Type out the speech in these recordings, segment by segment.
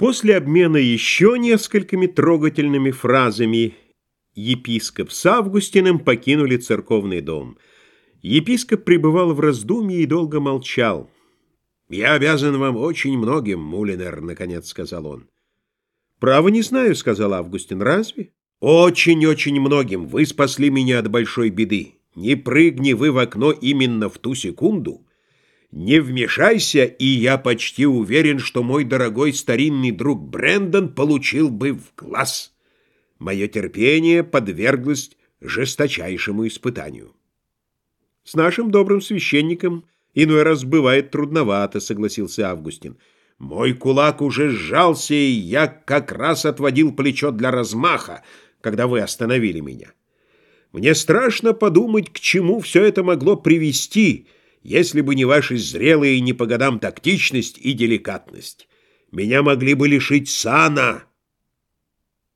После обмена еще несколькими трогательными фразами епископ с Августиным покинули церковный дом. Епископ пребывал в раздумье и долго молчал. «Я обязан вам очень многим, Мулинер», — наконец сказал он. «Право не знаю», — сказал Августин. «Разве?» «Очень-очень многим. Вы спасли меня от большой беды. Не прыгни вы в окно именно в ту секунду, не вмешайся, и я почти уверен, что мой дорогой старинный друг Брэндон получил бы в глаз. Мое терпение подверглось жесточайшему испытанию. С нашим добрым священником иной раз бывает трудновато, согласился Августин. Мой кулак уже сжался, и я как раз отводил плечо для размаха, когда вы остановили меня. Мне страшно подумать, к чему все это могло привести — если бы не ваши зрелые не по годам тактичность и деликатность. Меня могли бы лишить сана.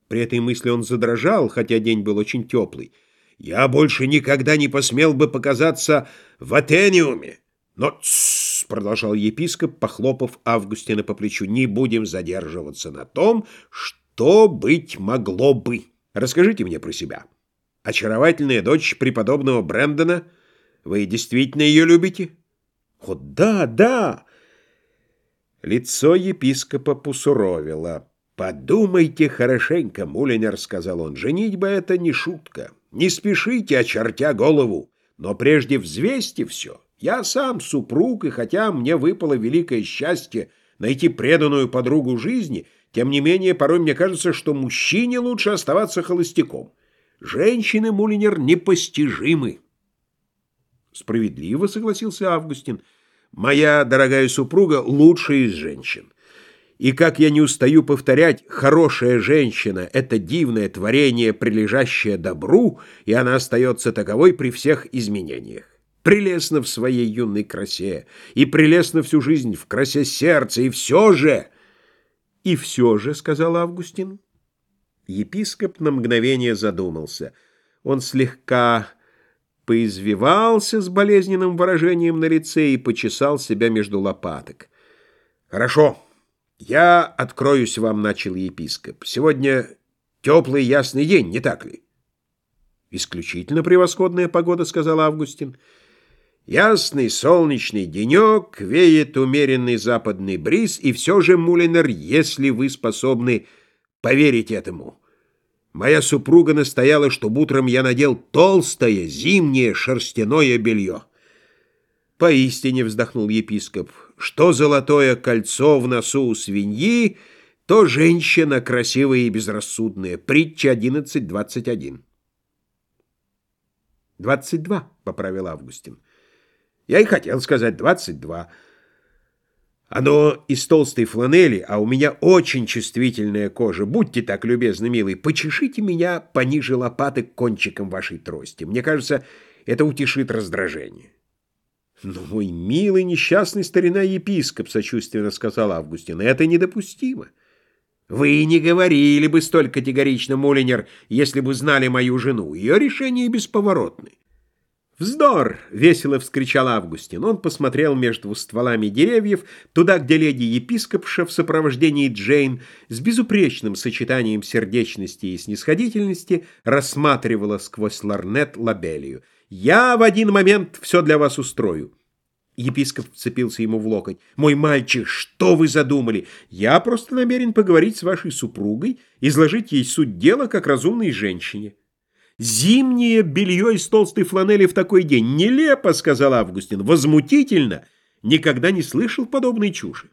При этой мысли он задрожал, хотя день был очень теплый. Я больше никогда не посмел бы показаться в Атениуме. Но, тссс, продолжал епископ, похлопав Августина по плечу, не будем задерживаться на том, что быть могло бы. Расскажите мне про себя. Очаровательная дочь преподобного Брэндона — вы действительно ее любите? О, да, да. Лицо епископа посуровило. «Подумайте хорошенько, Мулинер», — сказал он, — «женитьба — это не шутка. Не спешите, очертя голову, но прежде взвесьте все. Я сам супруг, и хотя мне выпало великое счастье найти преданную подругу жизни, тем не менее порой мне кажется, что мужчине лучше оставаться холостяком. Женщины, Мулинер, непостижимы». Справедливо согласился Августин. Моя дорогая супруга лучшая из женщин. И, как я не устаю повторять, хорошая женщина — это дивное творение, прилежащее добру, и она остается таковой при всех изменениях. Прелестно в своей юной красе, и прелестно всю жизнь в красе сердца, и все же... — И все же, — сказал Августин. Епископ на мгновение задумался. Он слегка поизвивался с болезненным выражением на лице и почесал себя между лопаток. «Хорошо, я откроюсь вам», — начал епископ. «Сегодня теплый ясный день, не так ли?» «Исключительно превосходная погода», — сказал Августин. «Ясный солнечный денек, веет умеренный западный бриз, и все же, Мулинер, если вы способны поверить этому...» Моя супруга настояла, чтобы утром я надел толстое зимнее шерстяное белье. Поистине вздохнул епископ, что золотое кольцо в носу у свиньи, то женщина красивая и безрассудная. Притча 11.21. «Двадцать два», — поправил Августин. «Я и хотел сказать двадцать два». Оно из толстой фланели, а у меня очень чувствительная кожа. Будьте так любезны, милый, почешите меня пониже лопаток кончиком вашей трости. Мне кажется, это утешит раздражение. «Ну, мой милый несчастный старина епископ», — сочувственно сказал Августин, — «это недопустимо». «Вы не говорили бы столь категорично, Мулинер, если бы знали мою жену. Ее решение бесповоротны». «Вздор!» — весело вскричал Августин. Он посмотрел между стволами деревьев, туда, где леди-епископша в сопровождении Джейн с безупречным сочетанием сердечности и снисходительности рассматривала сквозь ларнет лабелию. «Я в один момент все для вас устрою». Епископ вцепился ему в локоть. «Мой мальчик, что вы задумали? Я просто намерен поговорить с вашей супругой, изложить ей суть дела как разумной женщине». Зимнее белье из толстой фланели в такой день. Нелепо, сказал Августин. Возмутительно. Никогда не слышал подобной чуши.